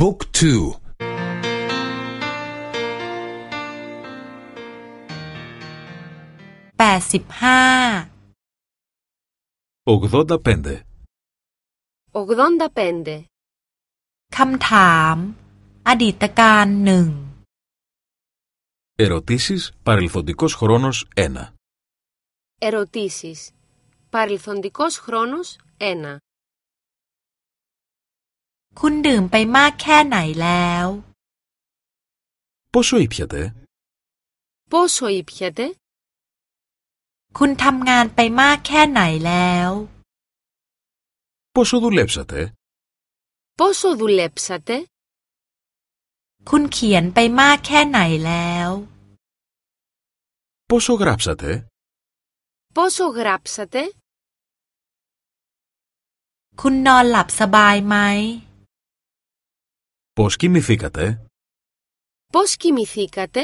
บุ๊กทูแปดสิบห้า 85. 85. คำถาม อดีตการหนึ่ง Ερωτήσεις παρελθοντικός χρόνος 1. Ερωτήσεις. Παρελθοντικός χρόνος 1. คุณดื่มไปมากแค่ไหนแล้ว Πόσο ήπιατε? Πόσο ήπιατε? คุณทำงานไปมากแค่ไหนแล้ว Πόσο δουλέψατε? Πόσο δουλέψατε? คุณเขียนไปมากแค่ไหนแล้ว Πόσο γράψατε? Πόσο γράψατε? คุณนอนหลับสบายไหม Πώς κοιμηθήκατε? Πώς κοιμηθήκατε?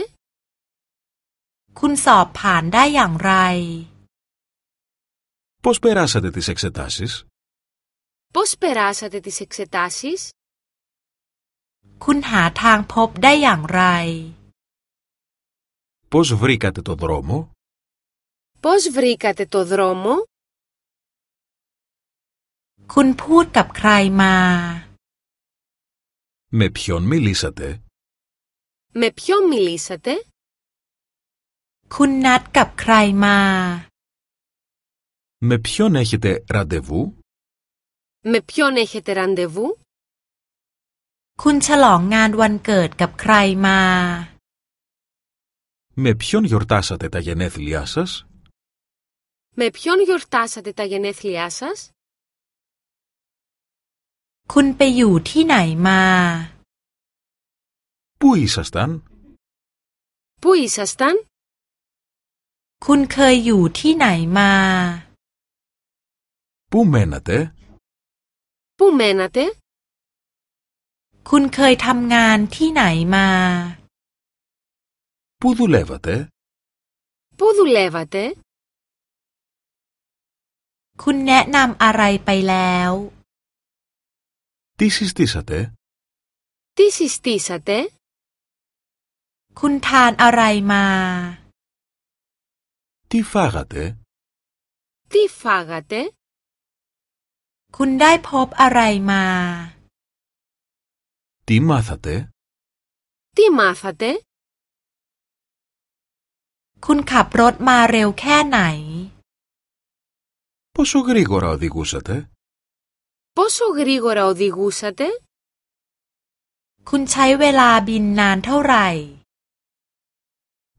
คุณสอบผ่านได้อย่างไร Πώς περάσατε τις εξετάσεις? Πώς περάσατε τις εξετάσεις? คุณหาทางพบได้อย่างไร Πώς βρήκατε το δρόμο? Πώς βρήκατε το δρόμο? คุณพูดกับใครมา Με ποιον μιλήσατε? Με ποιον μιλήσατε? คุณนัดกับใครมา Με ποιον έχετε ραντεβού? Με ποιον έχετε ραντεβού? คุณฉลองงานวันเกิดกับใครมา Με ποιον γιορτάσατε τα γενέθλιά σας? Με ποιον γιορτάσατε τα γενέθλιά σας? คุณไปอยู่ที่ไหนมา Πού ήσασταν? Πού ήσασταν? คุณเคยอยู่ที่ไหนมา Πού μένατε? Πού μένατε? คุณเคยทำงานที่ไหนมา Πού δουλεύατε? Πού δουλεύατε? คุณแนะนำอะไรไปแล้ว Τι συστήσατε; Τι συστήσατε; Κουντάν თან αραι μα. Τι φάγατε; Τι φάγατε; Κουντάι ποπ αραι μα. Τι μάθατε; Τι μάθατε; Κουν καπρότ μα ρεου. Πόσο γρήγορα οδηγούσατε; Πόσο γρήγορα οδηγούσατε? คุณใช้เวลาบินนานเท่าไหร่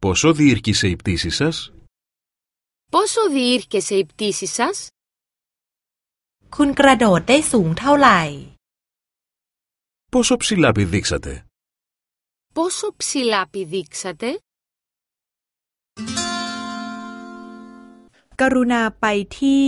Πόσο διήρκησε η πτήση σας? Πόσο διήρκεσε η πτήση σας? คุณกระโดดได้สูงเท่าไหร่ Πόσο ψηλά πηδήξατε? Πόσο ψηλά πηδήξατε? กรุณาไปที่